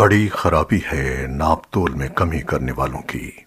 बड़ी खराबी है नाप तोल में कमी करने वालों की।